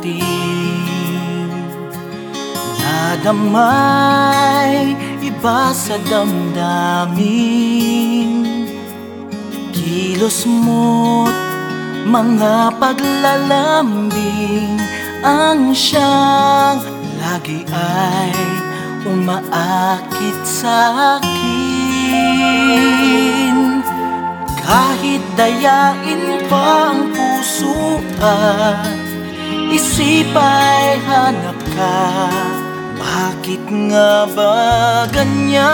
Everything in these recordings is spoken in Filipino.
Dumating Nadamay iba sa damdamin. Kilos mo't mga paglalambing. Ang siyang lagi ay umaakit sa akin. Kahit dayain pa ang puso at isip ay hanap ka Bakit nga ba ganyan?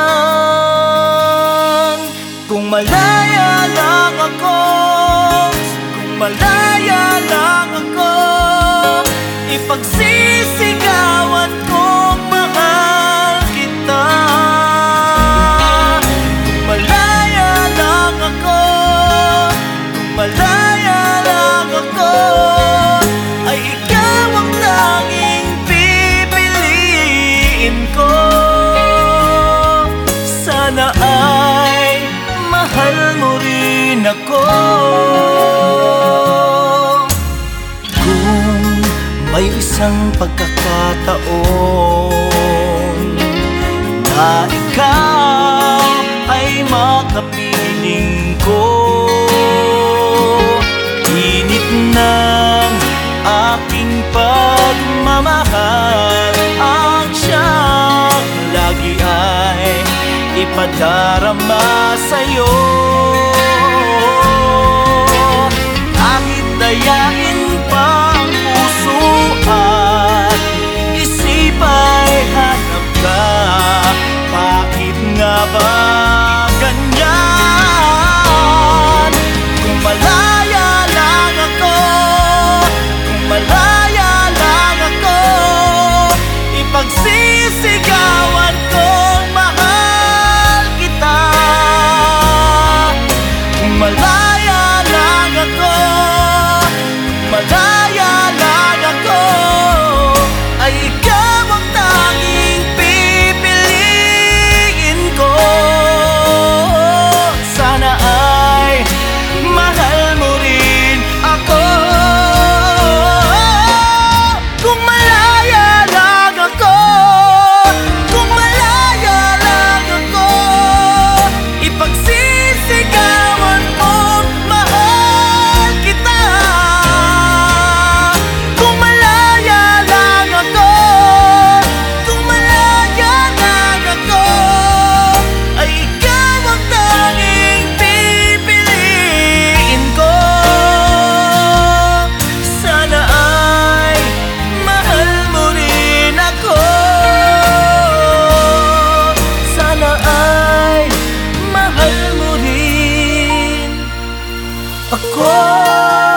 Kung malaya lang ako Kung malaya lang ako Ipagsisigawan kong mahal kita malaya lang ako malaya lang ako ako. Kung may isang pagkakataon Na ikaw ay makapiling ko Init ng aking pagmamahal Ang siyang lagi ay ipadarama sa'yo 过